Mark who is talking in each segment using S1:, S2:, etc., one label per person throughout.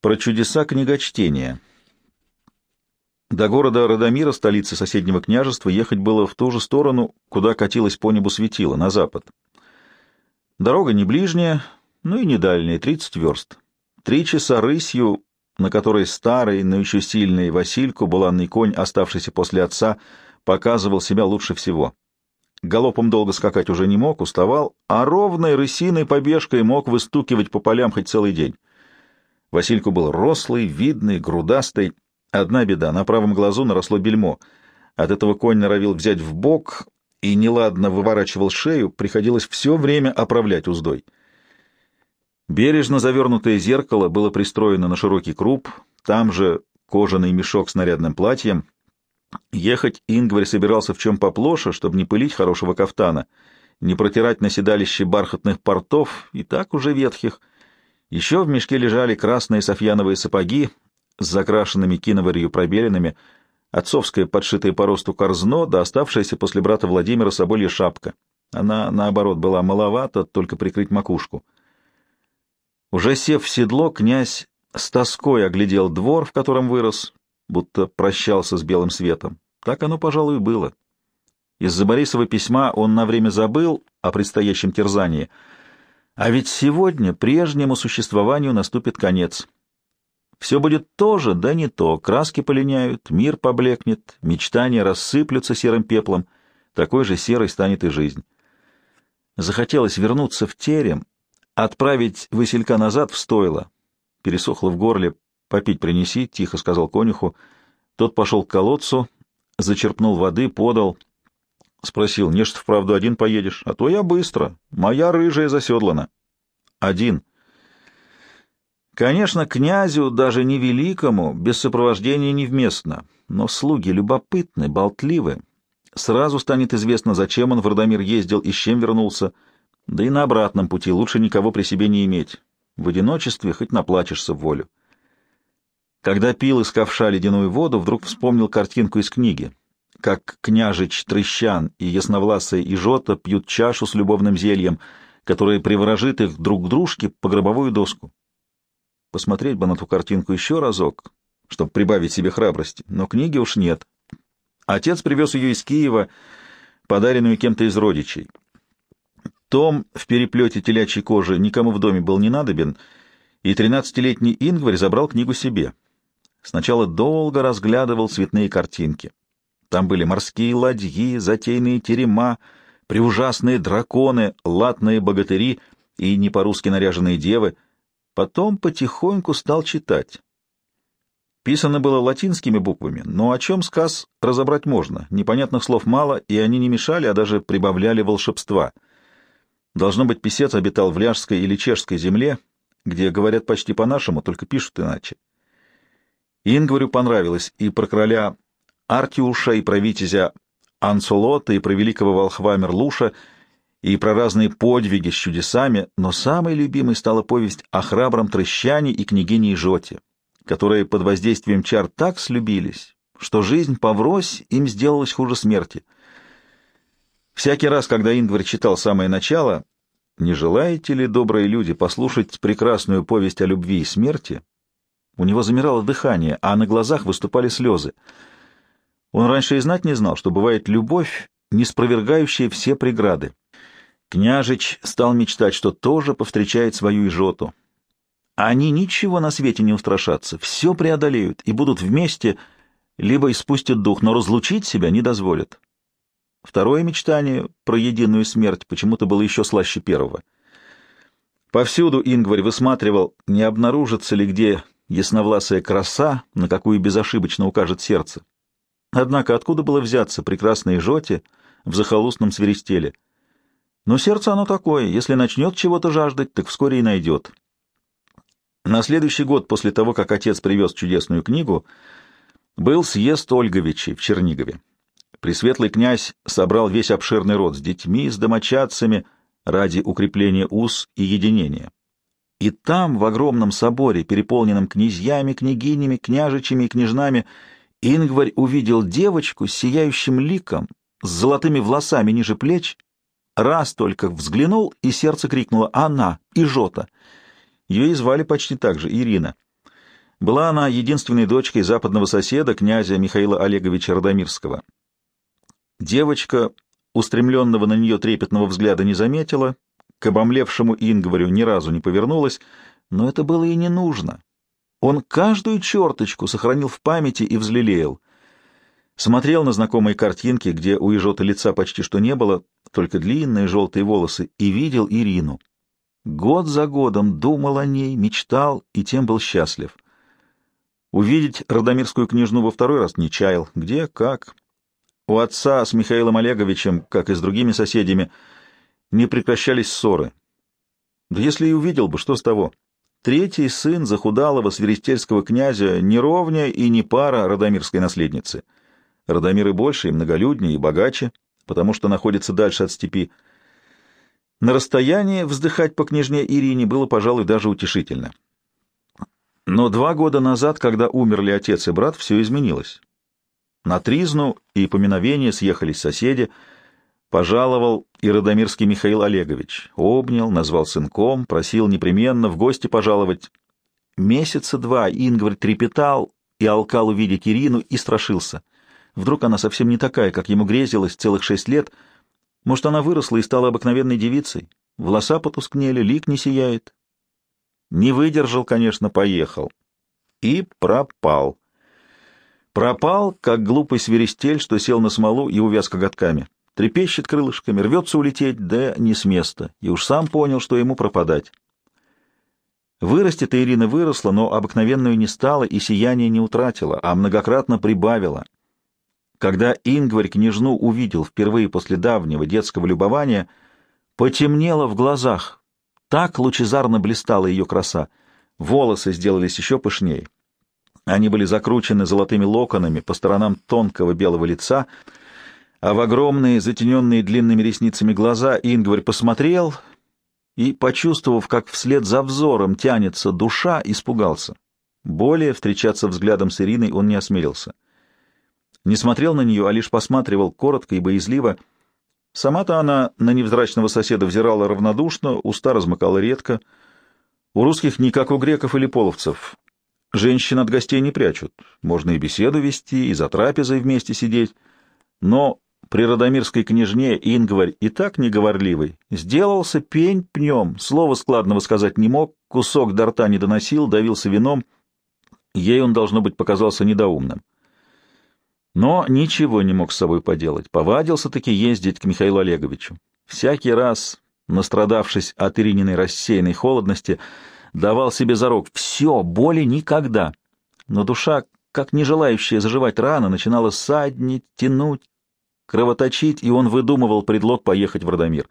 S1: Про чудеса книгочтения. До города Радомира, столицы соседнего княжества, ехать было в ту же сторону, куда катилась по небу светило, на запад. Дорога не ближняя, ну и не дальняя, 30 верст. Три часа рысью, на которой старый, но еще сильный Васильку, буланный конь, оставшийся после отца, показывал себя лучше всего. Галопом долго скакать уже не мог, уставал, а ровной рысиной побежкой мог выстукивать по полям хоть целый день. Васильку был рослый, видный, грудастый. Одна беда — на правом глазу наросло бельмо. От этого конь норовил взять в бок и неладно выворачивал шею, приходилось все время оправлять уздой. Бережно завернутое зеркало было пристроено на широкий круп, там же кожаный мешок с нарядным платьем. Ехать Ингварь собирался в чем поплоше, чтобы не пылить хорошего кафтана, не протирать на седалище бархатных портов, и так уже ветхих — еще в мешке лежали красные софьяновые сапоги с закрашенными киноварью пробелинами, отцовская подшитая по росту корзно, да оставшаяся после брата Владимира соболья шапка. Она, наоборот, была маловата, только прикрыть макушку. Уже сев в седло, князь с тоской оглядел двор, в котором вырос, будто прощался с белым светом. Так оно, пожалуй, было. Из-за Борисова письма он на время забыл о предстоящем терзании — а ведь сегодня прежнему существованию наступит конец. Все будет то же, да не то. Краски полиняют, мир поблекнет, мечтания рассыплются серым пеплом. Такой же серой станет и жизнь. Захотелось вернуться в терем, отправить Василька назад в стойло. Пересохло в горле. «Попить принеси», — тихо сказал конюху. Тот пошел к колодцу, зачерпнул воды, подал. Спросил, не что вправду один поедешь? А то я быстро. Моя рыжая заседлана. Один. Конечно, князю, даже невеликому, без сопровождения невместно, но слуги любопытны, болтливы. Сразу станет известно, зачем он в Родомир ездил и с чем вернулся, да и на обратном пути лучше никого при себе не иметь. В одиночестве хоть наплачешься в волю. Когда пил из ковша ледяную воду, вдруг вспомнил картинку из книги как княжич Трещан и ясновласая Ижота пьют чашу с любовным зельем, которое приворожит их друг к дружке по гробовую доску. Посмотреть бы на ту картинку еще разок, чтобы прибавить себе храбрости, но книги уж нет. Отец привез ее из Киева, подаренную кем-то из родичей. Том в переплете телячьей кожи никому в доме был не надобен, и тринадцатилетний Ингварь забрал книгу себе. Сначала долго разглядывал цветные картинки. Там были морские ладьи, затейные терема, преужасные драконы, латные богатыри и не по-русски наряженные девы. Потом потихоньку стал читать. Писано было латинскими буквами, но о чем сказ разобрать можно. Непонятных слов мало, и они не мешали, а даже прибавляли волшебства. Должно быть, писец обитал в Ляжской или Чешской земле, где говорят почти по-нашему, только пишут иначе. Ингварю понравилось и про короля Артиуша, и про витязя и про великого волхва Мерлуша, и про разные подвиги с чудесами, но самой любимой стала повесть о храбром Трещане и княгине Ижоте, которые под воздействием чар так слюбились, что жизнь поврось им сделалась хуже смерти. Всякий раз, когда Ингвар читал самое начало, «Не желаете ли, добрые люди, послушать прекрасную повесть о любви и смерти?» У него замирало дыхание, а на глазах выступали слезы — он раньше и знать не знал, что бывает любовь, не спровергающая все преграды. Княжич стал мечтать, что тоже повстречает свою Ижоту. Они ничего на свете не устрашатся, все преодолеют и будут вместе, либо испустят дух, но разлучить себя не дозволят. Второе мечтание про единую смерть почему-то было еще слаще первого. Повсюду Ингварь высматривал, не обнаружится ли где ясновласая краса, на какую безошибочно укажет сердце. Однако откуда было взяться прекрасной жоте в захолустном свиристеле? Но сердце оно такое, если начнет чего-то жаждать, так вскоре и найдет. На следующий год после того, как отец привез чудесную книгу, был съезд Ольговичей в Чернигове. Пресветлый князь собрал весь обширный род с детьми, с домочадцами ради укрепления уз и единения. И там, в огромном соборе, переполненном князьями, княгинями, княжичами и княжнами, Ингварь увидел девочку с сияющим ликом, с золотыми волосами ниже плеч, раз только взглянул, и сердце крикнуло «Она! Ижота!» Ее и звали почти так же, Ирина. Была она единственной дочкой западного соседа, князя Михаила Олеговича Радомирского. Девочка, устремленного на нее трепетного взгляда, не заметила, к обомлевшему Ингварю ни разу не повернулась, но это было и не нужно. Он каждую черточку сохранил в памяти и взлелеял. Смотрел на знакомые картинки, где у Ижота лица почти что не было, только длинные желтые волосы, и видел Ирину. Год за годом думал о ней, мечтал и тем был счастлив. Увидеть Радомирскую княжну во второй раз не чаял. Где, как? У отца с Михаилом Олеговичем, как и с другими соседями, не прекращались ссоры. Да если и увидел бы, что с того? Третий сын захудалого свиристельского князя не ровня и не пара Радомирской наследницы. Радомиры больше и многолюднее, и богаче, потому что находится дальше от степи. На расстоянии вздыхать по княжне Ирине было, пожалуй, даже утешительно. Но два года назад, когда умерли отец и брат, все изменилось. На тризну и поминовение съехались соседи. Пожаловал и Радомирский Михаил Олегович. Обнял, назвал сынком, просил непременно в гости пожаловать. Месяца два Ингварь трепетал и алкал увидеть Ирину и страшился. Вдруг она совсем не такая, как ему грезилось целых шесть лет. Может, она выросла и стала обыкновенной девицей? Волоса потускнели, лик не сияет, не выдержал, конечно, поехал. И пропал. Пропал, как глупый свиристель, что сел на смолу и увяз коготками. Трепещет крылышками, рвется улететь, да не с места, и уж сам понял, что ему пропадать. Вырасти-то Ирина выросла, но обыкновенную не стала и сияние не утратила, а многократно прибавила. Когда Ингварь княжну увидел впервые после давнего детского любования, потемнело в глазах, так лучезарно блистала ее краса. Волосы сделались еще пышнее. Они были закручены золотыми локонами по сторонам тонкого белого лица, а в огромные, затененные длинными ресницами глаза Ингварь посмотрел и, почувствовав, как вслед за взором тянется душа, испугался. Более встречаться взглядом с Ириной он не осмелился. Не смотрел на нее, а лишь посматривал коротко и боязливо — Сама-то она на невзрачного соседа взирала равнодушно, уста размыкала редко. У русских не как у греков или половцев. Женщин от гостей не прячут. Можно и беседу вести, и за трапезой вместе сидеть. Но при Радомирской княжне Ингварь и так неговорливый. Сделался пень пнем, слова складного сказать не мог, кусок до рта не доносил, давился вином. Ей он, должно быть, показался недоумным. Но ничего не мог с собой поделать. Повадился-таки ездить к Михаилу Олеговичу. Всякий раз, настрадавшись от Ирининой рассеянной холодности, давал себе зарок «все, боли никогда». Но душа, как не желающая заживать рано, начинала саднить, тянуть, кровоточить, и он выдумывал предлог поехать в Родомир.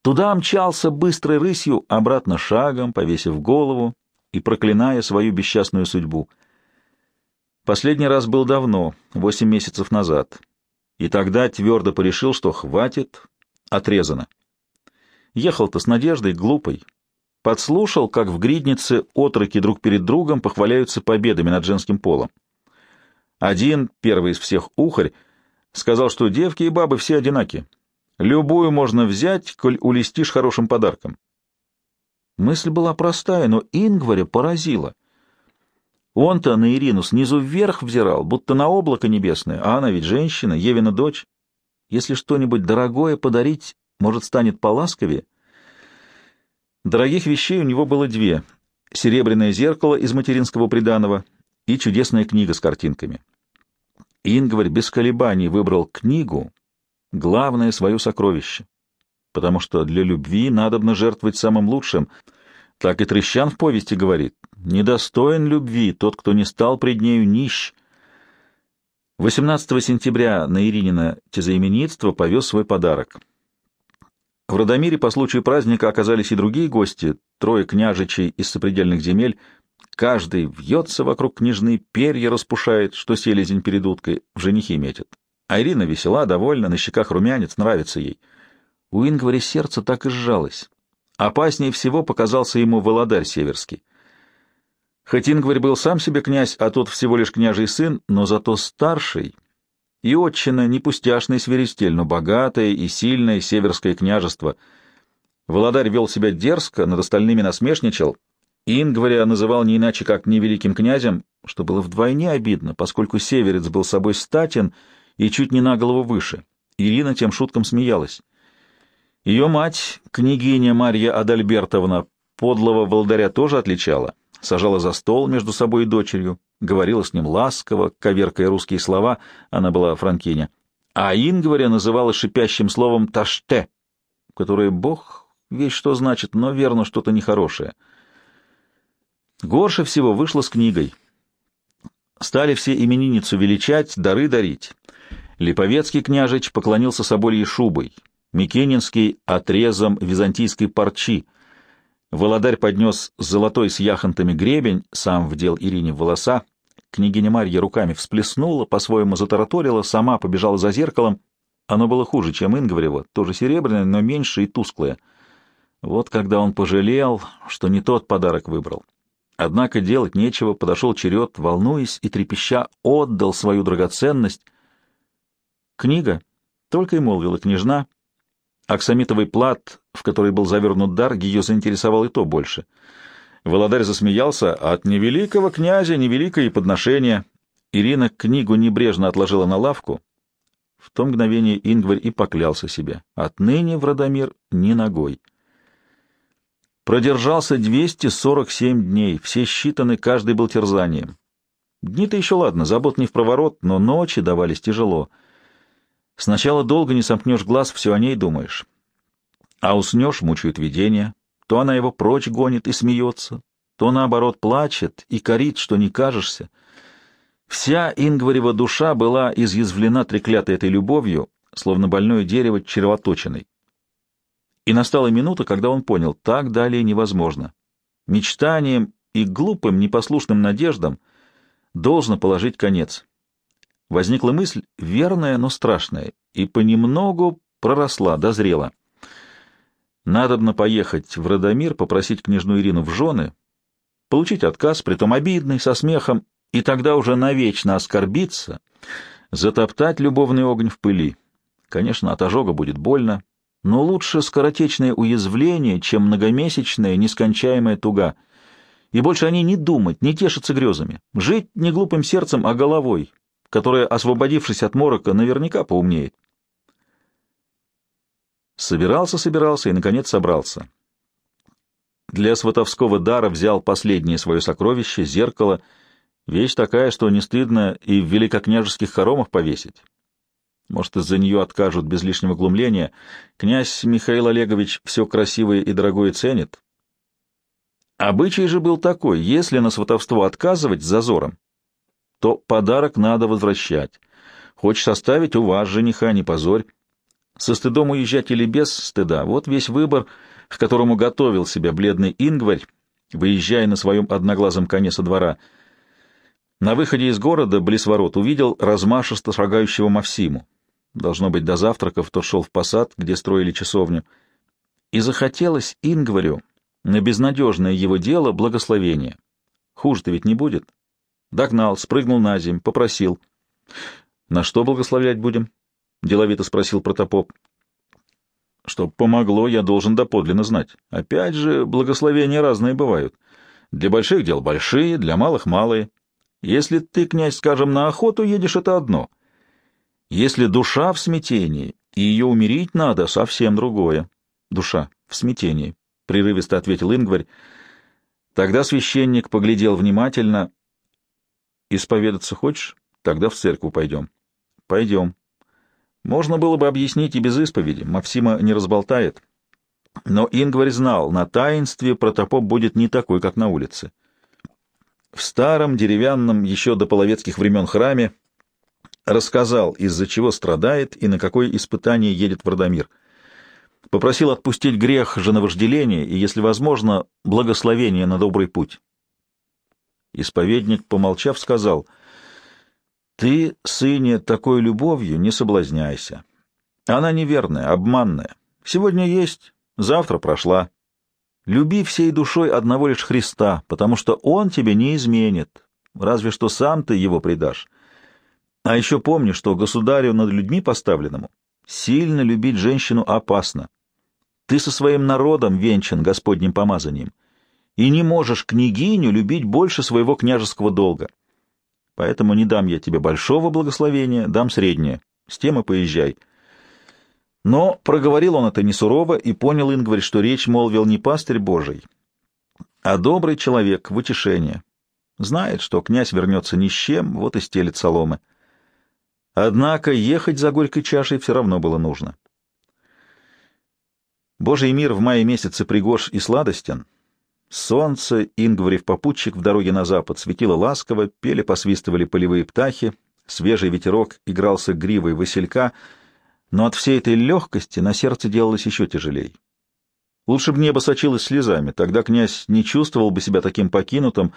S1: Туда мчался быстрой рысью, обратно шагом, повесив голову и проклиная свою бесчастную судьбу — Последний раз был давно, восемь месяцев назад, и тогда твердо порешил, что хватит, отрезано. Ехал-то с надеждой, глупой. Подслушал, как в гриднице отроки друг перед другом похваляются победами над женским полом. Один, первый из всех ухарь, сказал, что девки и бабы все одинаки. Любую можно взять, коль улестишь хорошим подарком. Мысль была простая, но Ингваря поразила — он-то на Ирину снизу вверх взирал, будто на облако небесное, а она ведь женщина, Евина дочь. Если что-нибудь дорогое подарить, может, станет поласковее. Дорогих вещей у него было две — серебряное зеркало из материнского приданого и чудесная книга с картинками. Ингварь без колебаний выбрал книгу, главное свое сокровище, потому что для любви надобно жертвовать самым лучшим — так и Трещан в повести говорит. «Недостоин любви тот, кто не стал пред нею нищ». 18 сентября на Иринина тезаименитство повез свой подарок. В Радомире по случаю праздника оказались и другие гости, трое княжичей из сопредельных земель. Каждый вьется вокруг княжны, перья распушает, что селезень перед уткой, в женихи метит. А Ирина весела, довольна, на щеках румянец, нравится ей. У Ингваря сердце так и сжалось. Опаснее всего показался ему Володарь Северский. Хоть Ингварь был сам себе князь, а тот всего лишь княжий сын, но зато старший, и отчина не пустяшный свиристель, но богатое и сильное северское княжество. Володарь вел себя дерзко, над остальными насмешничал. Ингваря называл не иначе, как невеликим князем, что было вдвойне обидно, поскольку северец был собой статен и чуть не на голову выше. Ирина тем шуткам смеялась. Ее мать, княгиня Марья Адальбертовна, подлого волдаря тоже отличала, сажала за стол между собой и дочерью, говорила с ним ласково, коверкая русские слова, она была франкиня, а Ингваря называла шипящим словом «таште», которое бог весь что значит, но верно что-то нехорошее. Горше всего вышло с книгой. Стали все именинницу величать, дары дарить. Липовецкий княжич поклонился собольей шубой, Микенинский — отрезом византийской парчи. Володарь поднес золотой с яхонтами гребень, сам вдел Ирине в волоса. Княгиня Марья руками всплеснула, по-своему затараторила, сама побежала за зеркалом. Оно было хуже, чем Ингварево, тоже серебряное, но меньше и тусклое. Вот когда он пожалел, что не тот подарок выбрал. Однако делать нечего, подошел черед, волнуясь и трепеща, отдал свою драгоценность — Книга, только и молвила княжна. Аксамитовый плат, в который был завернут дар, ее заинтересовал и то больше. Володарь засмеялся, от невеликого князя невеликое подношение. Ирина книгу небрежно отложила на лавку. В то мгновение Ингварь и поклялся себе. Отныне в Радомир ни ногой. Продержался 247 дней, все считаны, каждый был терзанием. Дни-то еще ладно, забот не в проворот, но ночи давались тяжело — Сначала долго не сомкнешь глаз, все о ней думаешь. А уснешь, мучают видения. То она его прочь гонит и смеется, то, наоборот, плачет и корит, что не кажешься. Вся Ингварева душа была изъязвлена треклятой этой любовью, словно больное дерево червоточиной. И настала минута, когда он понял, так далее невозможно. Мечтанием и глупым, непослушным надеждам должно положить конец. Возникла мысль, верная, но страшная, и понемногу проросла, дозрела. Надобно поехать в Радомир, попросить княжну Ирину в жены, получить отказ, притом обидный, со смехом, и тогда уже навечно оскорбиться, затоптать любовный огонь в пыли. Конечно, от ожога будет больно, но лучше скоротечное уязвление, чем многомесячная нескончаемая туга. И больше они не думать, не тешиться грезами, жить не глупым сердцем, а головой, которая, освободившись от морока, наверняка поумнеет. Собирался, собирался и, наконец, собрался. Для сватовского дара взял последнее свое сокровище — зеркало, вещь такая, что не стыдно и в великокняжеских хоромах повесить. Может, из-за нее откажут без лишнего глумления. Князь Михаил Олегович все красивое и дорогое ценит. Обычай же был такой, если на сватовство отказывать с зазором, то подарок надо возвращать. Хочешь оставить, у вас жениха, не позорь. Со стыдом уезжать или без стыда — вот весь выбор, к которому готовил себя бледный Ингварь, выезжая на своем одноглазом коне со двора. На выходе из города, близ ворот, увидел размашисто шагающего Мавсиму. Должно быть, до завтраков тот шел в посад, где строили часовню. И захотелось Ингварю на безнадежное его дело благословение. Хуже-то ведь не будет. Догнал, спрыгнул на земь, попросил. — На что благословлять будем? — деловито спросил протопоп. — Чтоб помогло, я должен доподлинно знать. Опять же, благословения разные бывают. Для больших дел большие, для малых — малые. Если ты, князь, скажем, на охоту едешь, это одно. Если душа в смятении, и ее умерить надо, совсем другое. Душа в смятении, — прерывисто ответил Ингварь. Тогда священник поглядел внимательно Исповедаться хочешь? Тогда в церковь пойдем. Пойдем. Можно было бы объяснить и без исповеди, Максима не разболтает. Но Ингварь знал, на таинстве протопоп будет не такой, как на улице. В старом деревянном, еще до половецких времен храме рассказал, из-за чего страдает и на какое испытание едет в Родомир. Попросил отпустить грех женовожделения и, если возможно, благословение на добрый путь. Исповедник, помолчав, сказал, «Ты, сыне, такой любовью не соблазняйся. Она неверная, обманная. Сегодня есть, завтра прошла. Люби всей душой одного лишь Христа, потому что Он тебе не изменит, разве что сам ты его предашь. А еще помни, что государю над людьми поставленному сильно любить женщину опасно. Ты со своим народом венчан Господним помазанием» и не можешь княгиню любить больше своего княжеского долга. Поэтому не дам я тебе большого благословения, дам среднее. С тем и поезжай. Но проговорил он это не сурово, и понял Ингварь, что речь молвил не пастырь Божий, а добрый человек в утешение. Знает, что князь вернется ни с чем, вот и стелит соломы. Однако ехать за горькой чашей все равно было нужно. Божий мир в мае месяце пригож и сладостен. Солнце, Ингварев попутчик в дороге на запад, светило ласково, пели, посвистывали полевые птахи, свежий ветерок игрался гривой василька, но от всей этой легкости на сердце делалось еще тяжелей. Лучше бы небо сочилось слезами, тогда князь не чувствовал бы себя таким покинутым,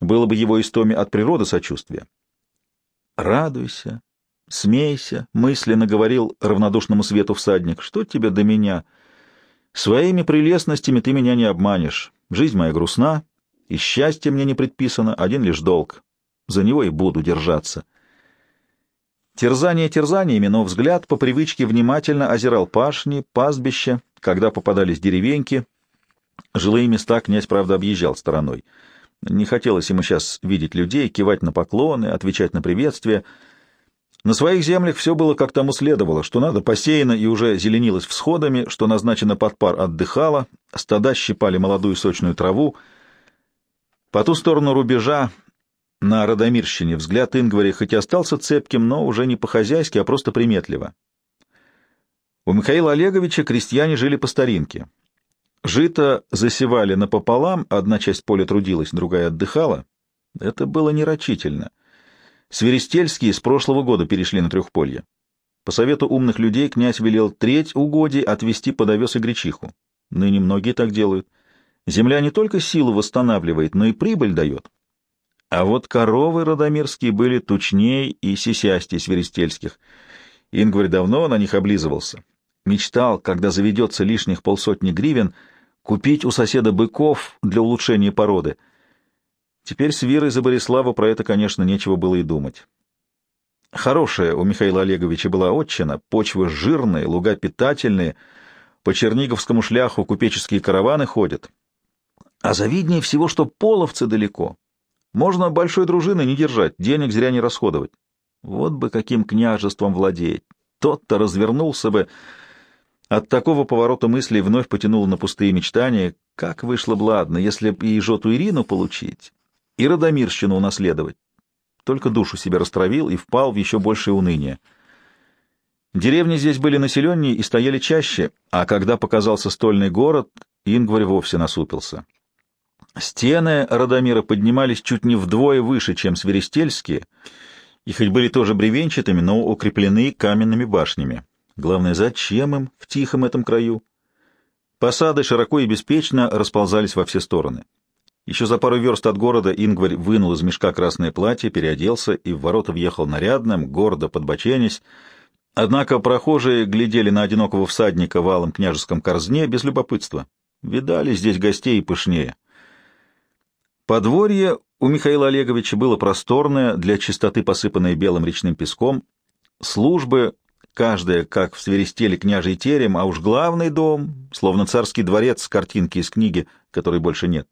S1: было бы его истоме от природы сочувствия. «Радуйся, смейся», — мысленно говорил равнодушному свету всадник, — «что тебе до меня? Своими прелестностями ты меня не обманешь. Жизнь моя грустна, и счастье мне не предписано, один лишь долг. За него и буду держаться». Терзание терзаниями, но взгляд по привычке внимательно озирал пашни, пастбища, когда попадались деревеньки. Жилые места князь, правда, объезжал стороной — не хотелось ему сейчас видеть людей, кивать на поклоны, отвечать на приветствия. На своих землях все было как тому следовало, что надо посеяно и уже зеленилось всходами, что назначено под пар отдыхало, стада щипали молодую сочную траву. По ту сторону рубежа, на Радомирщине, взгляд Ингваря хоть и остался цепким, но уже не по-хозяйски, а просто приметливо. У Михаила Олеговича крестьяне жили по старинке. Жито засевали напополам, одна часть поля трудилась, другая отдыхала. Это было нерочительно. Свиристельские с прошлого года перешли на трехполье. По совету умных людей князь велел треть угодий отвести под овес и гречиху. Ныне многие так делают. Земля не только силу восстанавливает, но и прибыль дает. А вот коровы родомирские были тучнее и сисястей свиристельских. Ингварь давно на них облизывался. Мечтал, когда заведется лишних полсотни гривен, купить у соседа быков для улучшения породы. Теперь с Вирой за Бориславу про это, конечно, нечего было и думать. Хорошая у Михаила Олеговича была отчина, почвы жирные, луга питательные, по Черниговскому шляху купеческие караваны ходят. А завиднее всего, что половцы далеко. Можно большой дружины не держать, денег зря не расходовать. Вот бы каким княжеством владеть. Тот-то развернулся бы, от такого поворота мыслей вновь потянуло на пустые мечтания. Как вышло бы ладно, если б и Жоту Ирину получить, и Радомирщину унаследовать. Только душу себе растравил и впал в еще большее уныние. Деревни здесь были населеннее и стояли чаще, а когда показался стольный город, Ингварь вовсе насупился. Стены Радомира поднимались чуть не вдвое выше, чем свиристельские, и хоть были тоже бревенчатыми, но укреплены каменными башнями. Главное, зачем им в тихом этом краю? Посады широко и беспечно расползались во все стороны. Еще за пару верст от города Ингварь вынул из мешка красное платье, переоделся и в ворота въехал нарядным, гордо подбоченясь. Однако прохожие глядели на одинокого всадника в алом княжеском корзне без любопытства. Видали здесь гостей пышнее. Подворье у Михаила Олеговича было просторное, для чистоты посыпанное белым речным песком. Службы каждая, как в свиристеле княжий терем, а уж главный дом, словно царский дворец с картинки из книги, которой больше нет.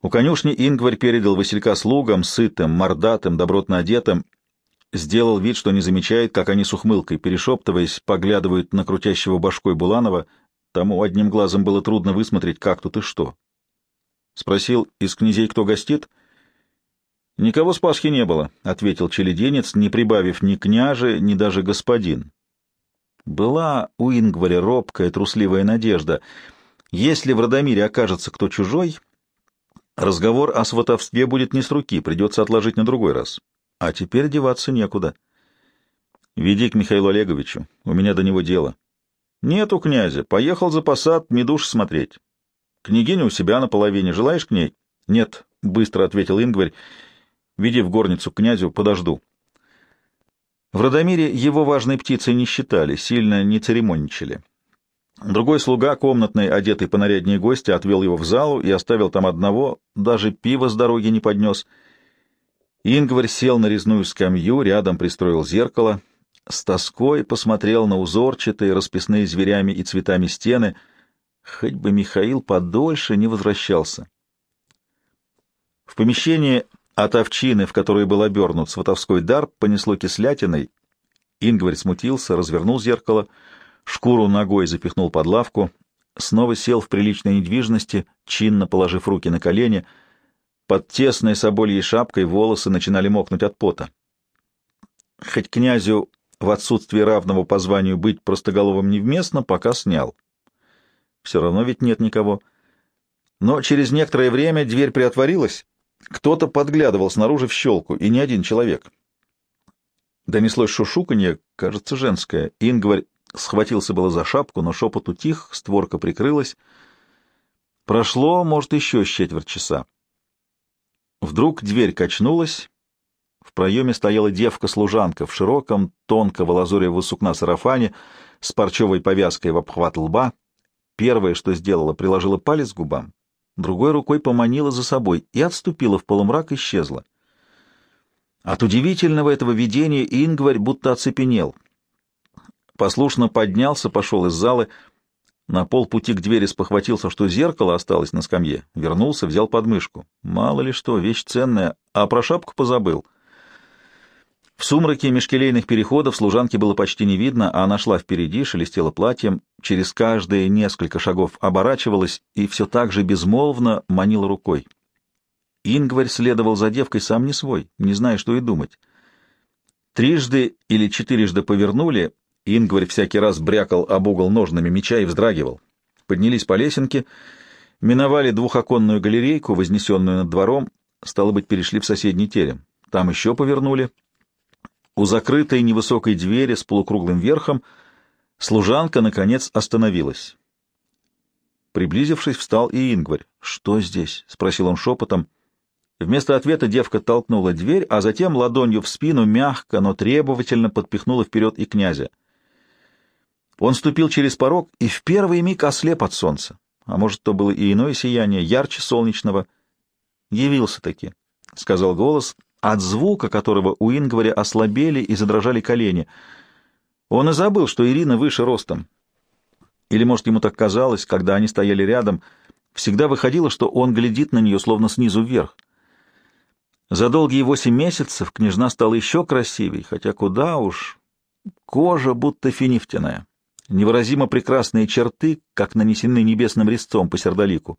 S1: У конюшни Ингварь передал Василька слугам, сытым, мордатым, добротно одетым, сделал вид, что не замечает, как они с ухмылкой, перешептываясь, поглядывают на крутящего башкой Буланова, тому одним глазом было трудно высмотреть, как тут и что. Спросил, из князей кто гостит — «Никого с Пасхи не было», — ответил челеденец, не прибавив ни княже, ни даже господин. Была у Ингваря робкая, трусливая надежда. Если в Радомире окажется кто чужой, разговор о сватовстве будет не с руки, придется отложить на другой раз. А теперь деваться некуда. Веди к Михаилу Олеговичу, у меня до него дело. Нету князя, поехал за посад медуш смотреть. Княгиня у себя на половине, желаешь к ней? Нет, — быстро ответил Ингварь, — Веди в горницу к князю, подожду. В Радомире его важной птицей не считали, сильно не церемонничали. Другой слуга, комнатный, одетый по наряднее гости, отвел его в залу и оставил там одного, даже пиво с дороги не поднес. Ингварь сел на резную скамью, рядом пристроил зеркало, с тоской посмотрел на узорчатые, расписные зверями и цветами стены. Хоть бы Михаил подольше не возвращался. В помещении от овчины, в которой был обернут сватовской дар, понесло кислятиной. Ингварь смутился, развернул зеркало, шкуру ногой запихнул под лавку, снова сел в приличной недвижности, чинно положив руки на колени. Под тесной собольей шапкой волосы начинали мокнуть от пота. Хоть князю в отсутствии равного по званию быть простоголовым невместно, пока снял. Все равно ведь нет никого. Но через некоторое время дверь приотворилась, кто-то подглядывал снаружи в щелку, и не один человек. Донеслось шушуканье, кажется, женское. Ингварь схватился было за шапку, но шепот утих, створка прикрылась. Прошло, может, еще четверть часа. Вдруг дверь качнулась. В проеме стояла девка-служанка в широком, тонкого лазуревого сукна сарафане с парчевой повязкой в обхват лба. Первое, что сделала, приложила палец к губам, другой рукой поманила за собой и отступила в полумрак, исчезла. От удивительного этого видения Ингварь будто оцепенел. Послушно поднялся, пошел из залы, на полпути к двери спохватился, что зеркало осталось на скамье, вернулся, взял подмышку. Мало ли что, вещь ценная, а про шапку позабыл — в сумраке межкелейных переходов служанки было почти не видно, а она шла впереди, шелестела платьем, через каждые несколько шагов оборачивалась и все так же безмолвно манила рукой. Ингварь следовал за девкой сам не свой, не зная, что и думать. Трижды или четырежды повернули, Ингварь всякий раз брякал об угол ножными меча и вздрагивал. Поднялись по лесенке, миновали двухоконную галерейку, вознесенную над двором, стало быть, перешли в соседний терем. Там еще повернули — у закрытой невысокой двери с полукруглым верхом служанка, наконец, остановилась. Приблизившись, встал и Ингварь. «Что здесь?» — спросил он шепотом. Вместо ответа девка толкнула дверь, а затем ладонью в спину мягко, но требовательно подпихнула вперед и князя. Он ступил через порог и в первый миг ослеп от солнца. А может, то было и иное сияние, ярче солнечного. «Явился-таки», — сказал голос, от звука которого у Ингваря ослабели и задрожали колени. Он и забыл, что Ирина выше ростом. Или, может, ему так казалось, когда они стояли рядом, всегда выходило, что он глядит на нее словно снизу вверх. За долгие восемь месяцев княжна стала еще красивей, хотя куда уж. Кожа будто финифтяная. Невыразимо прекрасные черты, как нанесены небесным резцом по сердолику.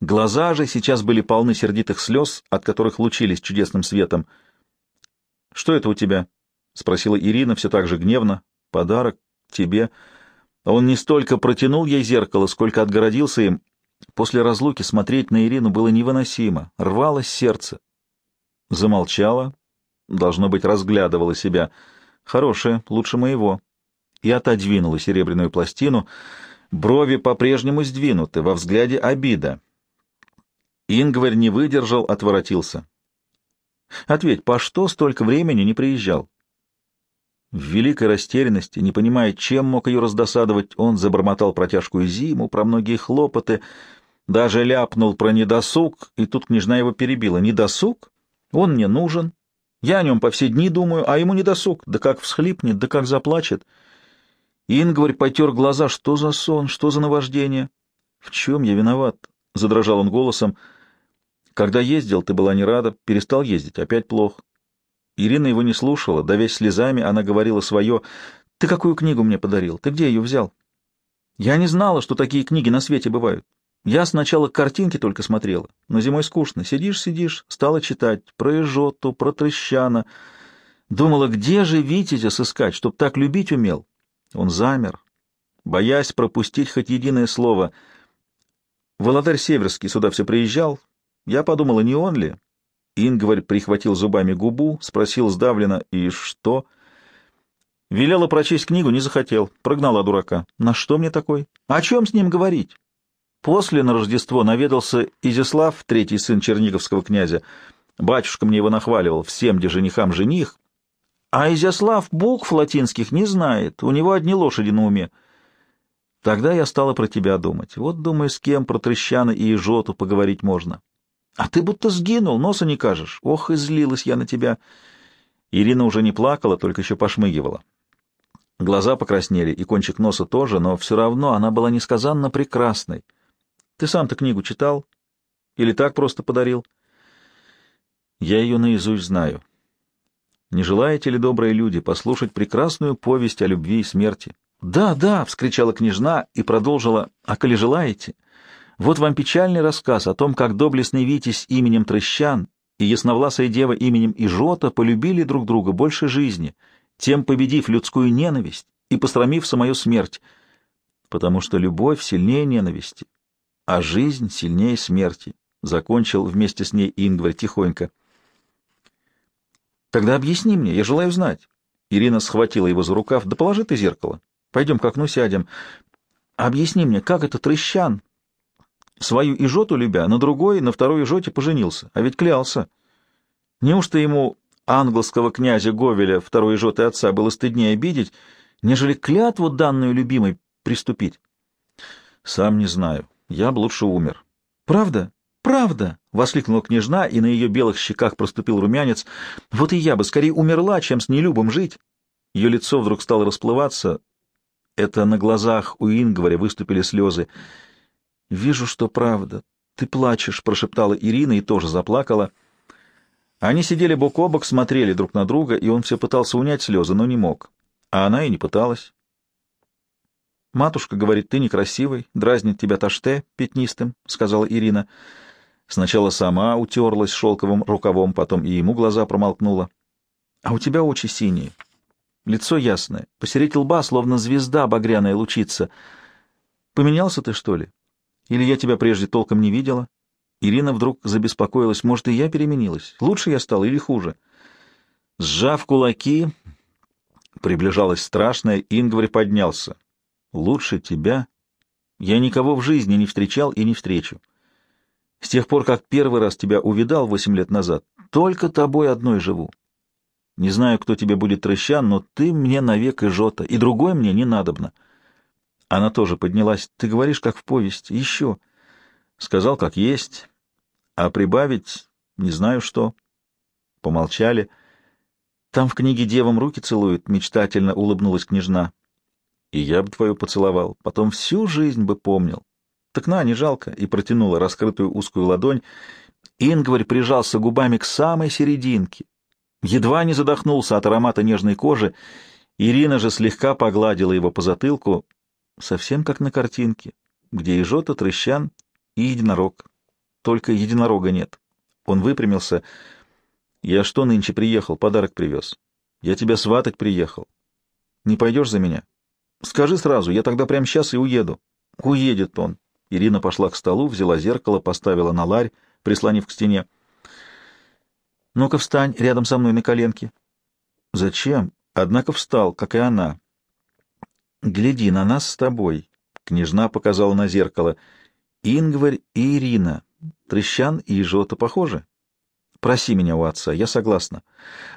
S1: Глаза же сейчас были полны сердитых слез, от которых лучились чудесным светом. — Что это у тебя? — спросила Ирина все так же гневно. — Подарок тебе. Он не столько протянул ей зеркало, сколько отгородился им. После разлуки смотреть на Ирину было невыносимо, рвалось сердце. Замолчала, должно быть, разглядывала себя. Хорошая, лучше моего. И отодвинула серебряную пластину. Брови по-прежнему сдвинуты, во взгляде обида. Ингварь не выдержал, отворотился. «Ответь, по что столько времени не приезжал?» В великой растерянности, не понимая, чем мог ее раздосадовать, он забормотал про тяжкую зиму, про многие хлопоты, даже ляпнул про недосуг, и тут княжна его перебила. «Недосуг? Он мне нужен. Я о нем по все дни думаю, а ему недосуг. Да как всхлипнет, да как заплачет». Ингварь потер глаза. «Что за сон? Что за наваждение?» «В чем я виноват?» — задрожал он голосом. Когда ездил, ты была не рада, перестал ездить, опять плохо. Ирина его не слушала, давясь слезами, она говорила свое. «Ты какую книгу мне подарил? Ты где ее взял?» «Я не знала, что такие книги на свете бывают. Я сначала картинки только смотрела, но зимой скучно. Сидишь, сидишь, стала читать про Эжоту, про Трещана. Думала, где же Витязя сыскать, чтоб так любить умел?» Он замер, боясь пропустить хоть единое слово. Володарь Северский сюда все приезжал, я подумала, не он ли? Ингварь прихватил зубами губу, спросил сдавленно, и что? Велела прочесть книгу, не захотел, прогнала дурака. На что мне такой? О чем с ним говорить? После на Рождество наведался Изяслав, третий сын черниговского князя. Батюшка мне его нахваливал, всем, где женихам жених. А Изяслав букв латинских не знает, у него одни лошади на уме. Тогда я стала про тебя думать. Вот думаю, с кем про Трещана и Ижоту поговорить можно. А ты будто сгинул, носа не кажешь. Ох, и злилась я на тебя. Ирина уже не плакала, только еще пошмыгивала. Глаза покраснели, и кончик носа тоже, но все равно она была несказанно прекрасной. Ты сам-то книгу читал? Или так просто подарил? Я ее наизусть знаю. Не желаете ли, добрые люди, послушать прекрасную повесть о любви и смерти? «Да, да!» — вскричала княжна и продолжила. «А коли желаете, вот вам печальный рассказ о том, как доблестный Витязь именем Трыщан и ясновласая дева именем Ижота полюбили друг друга больше жизни, тем победив людскую ненависть и пострамив самую смерть, потому что любовь сильнее ненависти, а жизнь сильнее смерти», — закончил вместе с ней Ингварь тихонько. «Тогда объясни мне, я желаю знать». Ирина схватила его за рукав. «Да положи ты зеркало. Пойдем к окну сядем. Объясни мне, как это Трыщан, свою Ижоту любя, на другой, на второй Ижоте поженился, а ведь клялся. Неужто ему английского князя Говеля, второй Ижоты отца, было стыднее обидеть, нежели клятву данную любимой приступить? Сам не знаю. Я бы лучше умер. Правда? Правда? — воскликнула княжна, и на ее белых щеках проступил румянец. Вот и я бы скорее умерла, чем с нелюбом жить. Ее лицо вдруг стало расплываться. Это на глазах у Ингваря выступили слезы. «Вижу, что правда. Ты плачешь», — прошептала Ирина и тоже заплакала. Они сидели бок о бок, смотрели друг на друга, и он все пытался унять слезы, но не мог. А она и не пыталась. «Матушка говорит, ты некрасивый, дразнит тебя таште пятнистым», — сказала Ирина. Сначала сама утерлась шелковым рукавом, потом и ему глаза промолкнула. «А у тебя очи синие, лицо ясное, посередине лба, словно звезда багряная лучится. Поменялся ты, что ли? Или я тебя прежде толком не видела?» Ирина вдруг забеспокоилась. «Может, и я переменилась? Лучше я стала или хуже?» Сжав кулаки, приближалась страшная, Ингварь поднялся. «Лучше тебя я никого в жизни не встречал и не встречу. С тех пор, как первый раз тебя увидал восемь лет назад, только тобой одной живу. Не знаю, кто тебе будет трещан, но ты мне навек и жота, и другой мне не надобно. Она тоже поднялась. Ты говоришь, как в повести. Еще. Сказал, как есть. А прибавить не знаю что. Помолчали. Там в книге девам руки целуют, мечтательно улыбнулась княжна. И я бы твою поцеловал, потом всю жизнь бы помнил. Так на, не жалко, и протянула раскрытую узкую ладонь. Ингварь прижался губами к самой серединке. Едва не задохнулся от аромата нежной кожи. Ирина же слегка погладила его по затылку, совсем как на картинке, где и Жота, Трыщан и единорог. Только единорога нет. Он выпрямился. «Я что нынче приехал? Подарок привез. Я тебя сватать приехал. Не пойдешь за меня? Скажи сразу, я тогда прямо сейчас и уеду». «Уедет он. Ирина пошла к столу, взяла зеркало, поставила на ларь, прислонив к стене. «Ну-ка встань рядом со мной на коленке». «Зачем?» Однако встал, как и она. «Гляди на нас с тобой», — княжна показала на зеркало. «Ингварь и Ирина. Трещан и Ижота похожи?» «Проси меня у отца, я согласна».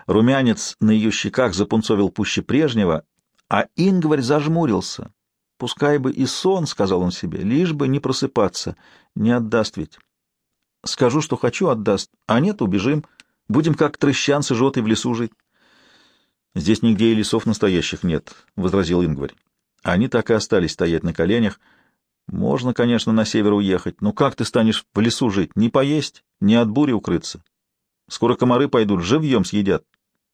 S1: Румянец на ее щеках запунцовил пуще прежнего, а Ингварь зажмурился. Пускай бы и сон, — сказал он себе, — лишь бы не просыпаться, не отдаст ведь. Скажу, что хочу, отдаст, а нет, убежим. Будем как трыщан с ижотой в лесу жить. Здесь нигде и лесов настоящих нет, — возразил Ингварь. Они так и остались стоять на коленях. Можно, конечно, на север уехать, но как ты станешь в лесу жить? Не поесть, не от бури укрыться. Скоро комары пойдут, живьем съедят.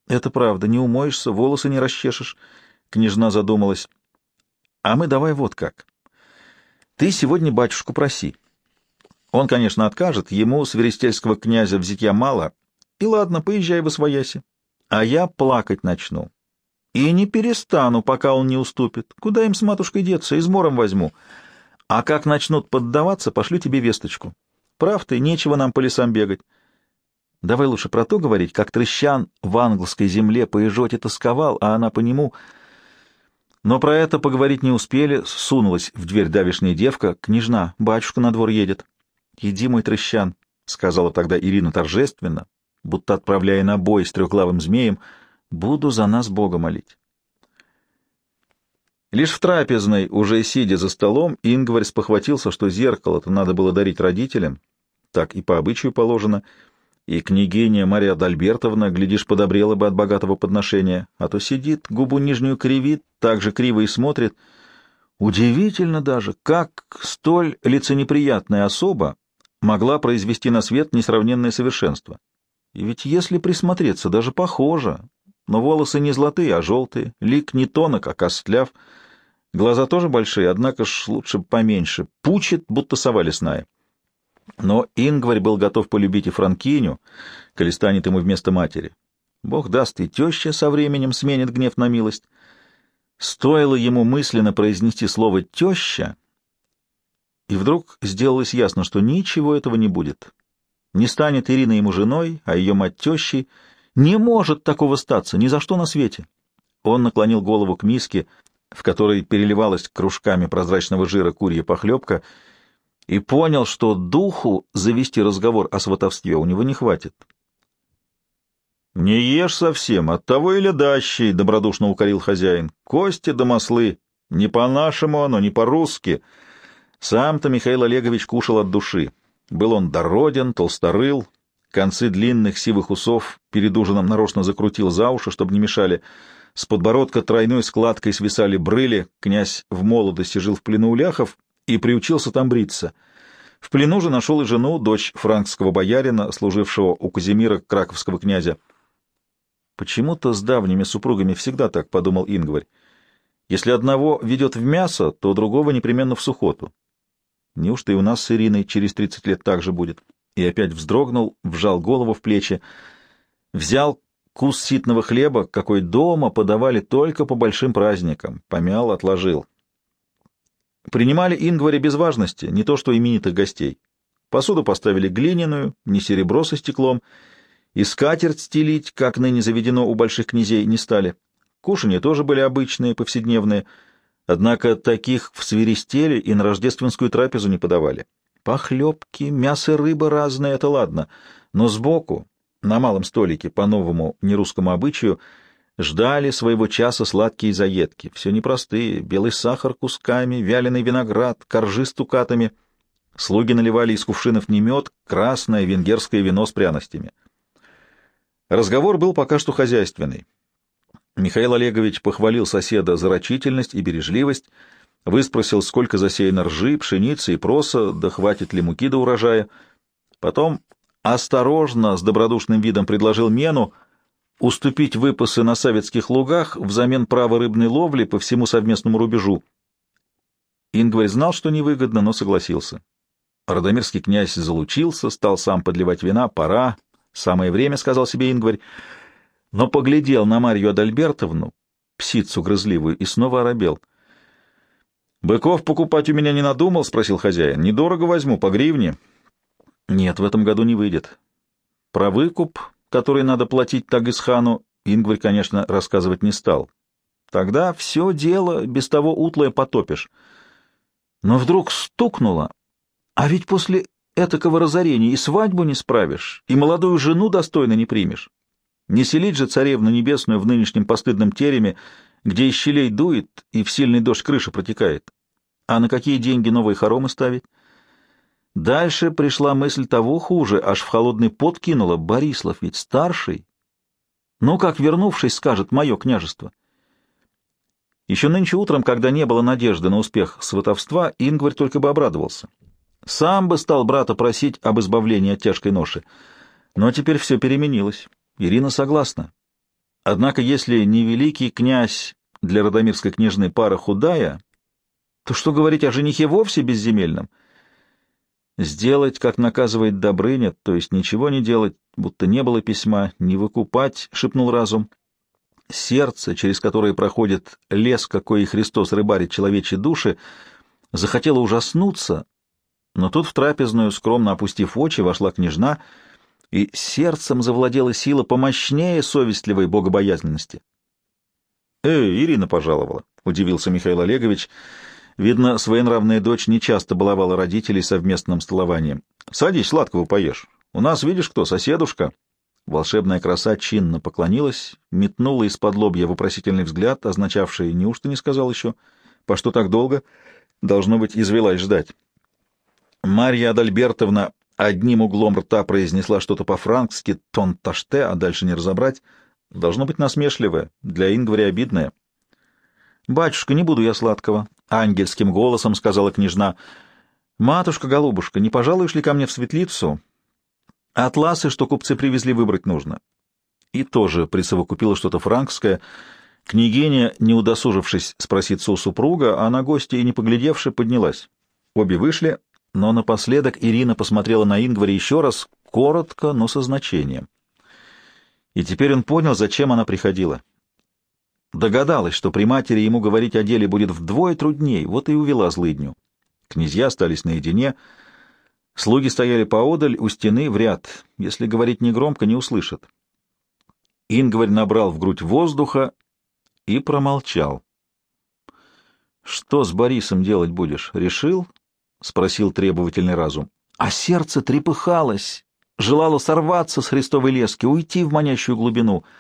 S1: Это правда, не умоешься, волосы не расчешешь. Княжна задумалась. А мы давай вот как. Ты сегодня батюшку проси. Он, конечно, откажет, ему свиристельского князя взитья мало. И ладно, поезжай в Освояси. А я плакать начну. И не перестану, пока он не уступит. Куда им с матушкой деться, измором возьму. А как начнут поддаваться, пошлю тебе весточку. Прав ты, нечего нам по лесам бегать. Давай лучше про то говорить, как трещан в английской земле по Ижоте тосковал, а она по нему... Но про это поговорить не успели, сунулась в дверь давишняя девка. «Княжна, батюшка на двор едет». «Иди, мой трещан», — сказала тогда Ирина торжественно, будто отправляя на бой с трехглавым змеем, — «буду за нас Бога молить». Лишь в трапезной, уже сидя за столом, Ингварь спохватился, что зеркало-то надо было дарить родителям, так и по обычаю положено, И княгиня Мария Адальбертовна, глядишь, подобрела бы от богатого подношения, а то сидит, губу нижнюю кривит, так же криво и смотрит. Удивительно даже, как столь лиценеприятная особа могла произвести на свет несравненное совершенство. И ведь если присмотреться, даже похоже. Но волосы не золотые, а желтые, лик не тонок, а костляв. Глаза тоже большие, однако ж лучше поменьше. Пучит, будто сова лесная. Но Ингварь был готов полюбить и Франкиню, коли станет ему вместо матери. Бог даст, и теща со временем сменит гнев на милость. Стоило ему мысленно произнести слово «теща», и вдруг сделалось ясно, что ничего этого не будет. Не станет Ирина ему женой, а ее мать тещей. Не может такого статься, ни за что на свете. Он наклонил голову к миске, в которой переливалась кружками прозрачного жира курья похлебка, и понял, что духу завести разговор о сватовстве у него не хватит. «Не ешь совсем, оттого и ледащий», — добродушно укорил хозяин. «Кости да маслы. Не по-нашему оно, не по-русски». Сам-то Михаил Олегович кушал от души. Был он дороден, толсторыл, концы длинных сивых усов перед ужином нарочно закрутил за уши, чтобы не мешали. С подбородка тройной складкой свисали брыли, князь в молодости жил в плену у ляхов и приучился там бриться. В плену же нашел и жену, дочь франкского боярина, служившего у Казимира краковского князя. Почему-то с давними супругами всегда так, — подумал Ингварь. Если одного ведет в мясо, то другого непременно в сухоту. Неужто и у нас с Ириной через тридцать лет так же будет? И опять вздрогнул, вжал голову в плечи, взял кус ситного хлеба, какой дома подавали только по большим праздникам, помял, отложил. Принимали Ингваре без важности, не то что именитых гостей. Посуду поставили глиняную, не серебро со стеклом, и скатерть стелить, как ныне заведено у больших князей, не стали. Кушанья тоже были обычные, повседневные, однако таких в свиристеле и на рождественскую трапезу не подавали. Похлебки, мясо, рыба разные — это ладно, но сбоку, на малом столике, по новому нерусскому обычаю, ждали своего часа сладкие заедки, все непростые, белый сахар кусками, вяленый виноград, коржи с тукатами. Слуги наливали из кувшинов не мед, красное венгерское вино с пряностями. Разговор был пока что хозяйственный. Михаил Олегович похвалил соседа за рачительность и бережливость, выспросил, сколько засеяно ржи, пшеницы и проса, да хватит ли муки до урожая. Потом осторожно, с добродушным видом предложил Мену уступить выпасы на советских лугах взамен права рыбной ловли по всему совместному рубежу. Ингварь знал, что невыгодно, но согласился. Радомирский князь залучился, стал сам подливать вина. «Пора, Самое время, — сказал себе Ингварь, но поглядел на Марью Адальбертовну, псицу грызливую, и снова оробел. — Быков покупать у меня не надумал? — спросил хозяин. — Недорого возьму, по гривне. — Нет, в этом году не выйдет. Про выкуп, который надо платить Тагисхану, Ингварь, конечно, рассказывать не стал. Тогда все дело без того утлое потопишь. Но вдруг стукнуло, а ведь после этакого разорения и свадьбу не справишь, и молодую жену достойно не примешь. Не селить же царевну небесную в нынешнем постыдном тереме, где из щелей дует и в сильный дождь крыша протекает. А на какие деньги новые хоромы ставить? Дальше пришла мысль того хуже, аж в холодный пот кинула. Борислав ведь старший. Ну, как вернувшись, скажет мое княжество. Еще нынче утром, когда не было надежды на успех сватовства, Ингварь только бы обрадовался. Сам бы стал брата просить об избавлении от тяжкой ноши. Но теперь все переменилось. Ирина согласна. Однако, если не великий князь для Радомирской княжны пара худая, то что говорить о женихе вовсе безземельном? Сделать, как наказывает Добрыня, то есть ничего не делать, будто не было письма, не выкупать, — шепнул разум. Сердце, через которое проходит лес, какой Христос рыбарит человечьи души, захотело ужаснуться, но тут в трапезную, скромно опустив очи, вошла княжна, и сердцем завладела сила помощнее совестливой богобоязненности. «Эй, Ирина пожаловала», — удивился Михаил Олегович. Видно, своенравная дочь нечасто баловала родителей совместным столованием. «Садись, сладкого поешь. У нас, видишь кто, соседушка». Волшебная краса чинно поклонилась, метнула из-под лобья вопросительный взгляд, означавший «неужто не сказал еще?» «По что так долго?» «Должно быть, извелась ждать». Марья Адальбертовна одним углом рта произнесла что-то по-франкски, тон таште, а дальше не разобрать. Должно быть насмешливое, для Ингваря обидное. «Батюшка, не буду я сладкого», — ангельским голосом сказала княжна. «Матушка-голубушка, не пожалуешь ли ко мне в светлицу? Атласы, что купцы привезли, выбрать нужно». И тоже присовокупила что-то франкское. Княгиня, не удосужившись спроситься у супруга, а на гостя и не поглядевши, поднялась. Обе вышли, но напоследок Ирина посмотрела на Ингваря еще раз, коротко, но со значением. И теперь он понял, зачем она приходила. Догадалась, что при матери ему говорить о деле будет вдвое трудней, вот и увела злыдню. Князья остались наедине. Слуги стояли поодаль, у стены, в ряд. Если говорить негромко, не услышат. Ингварь набрал в грудь воздуха и промолчал. — Что с Борисом делать будешь? Решил? — спросил требовательный разум. А сердце трепыхалось, желало сорваться с христовой лески, уйти в манящую глубину —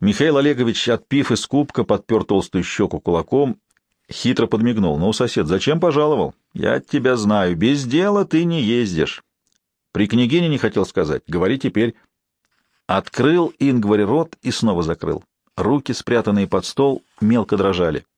S1: Михаил Олегович, отпив из кубка, подпер толстую щеку кулаком, хитро подмигнул. «Ну, сосед, зачем пожаловал? Я тебя знаю. Без дела ты не ездишь». При княгине не хотел сказать. Говори теперь. Открыл Ингварь рот и снова закрыл. Руки, спрятанные под стол, мелко дрожали.